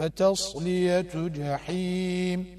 فتصلية جحيم.